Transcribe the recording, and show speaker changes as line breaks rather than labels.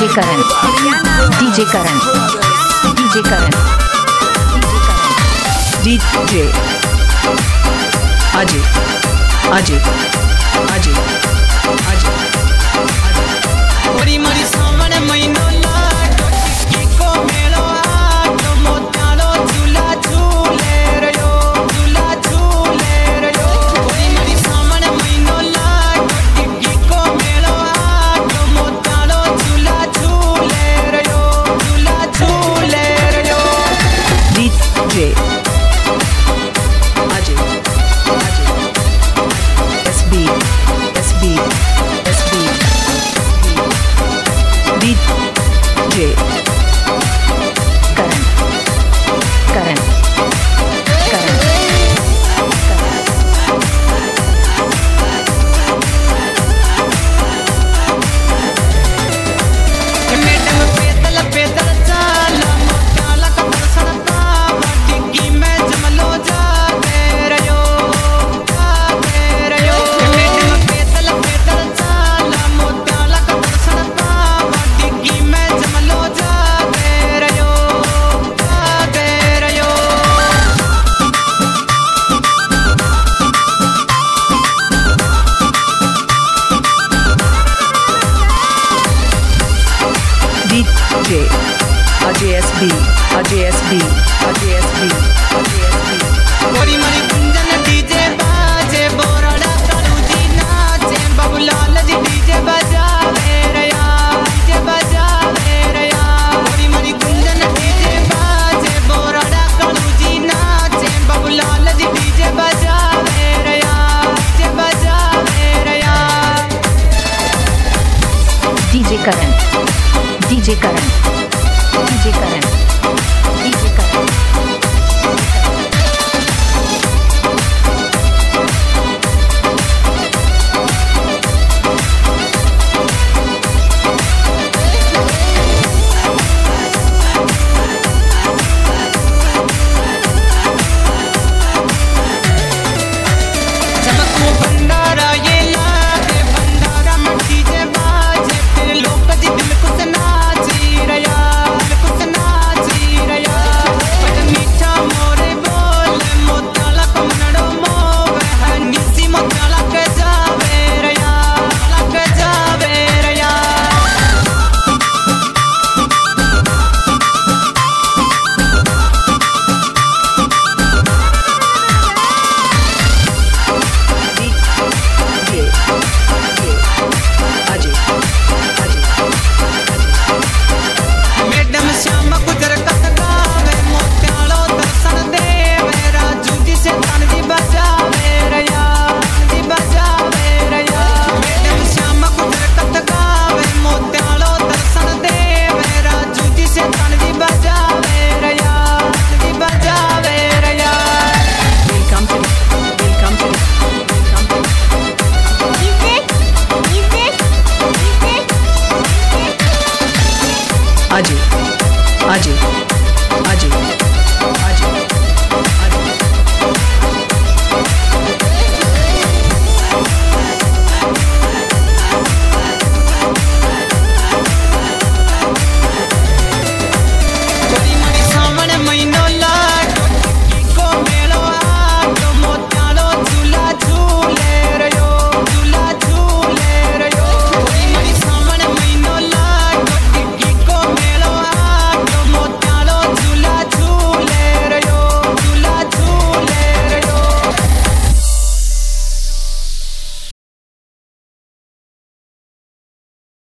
DJ Karan. DJ Karan. DJ Karan.
DJ. Ajay Ajay Ajay Ajay DJ, a JSB, a JSB, a JSB, a JSB.
मरी मरी कुंजन DJ बाजे बोराड़ा कालू जी नाचे Babulal ji DJ बजा मेरे यार DJ बजा मेरे यार मरी मरी कुंजन डीजे बाजे बोराड़ा कालू जी नाचे बाबूलाल जी डीजे बजा मेरे यार डीजे बजा मेरे यार DJ Karan. DJ Karan. DJ Karan. DJ Karan.
આજે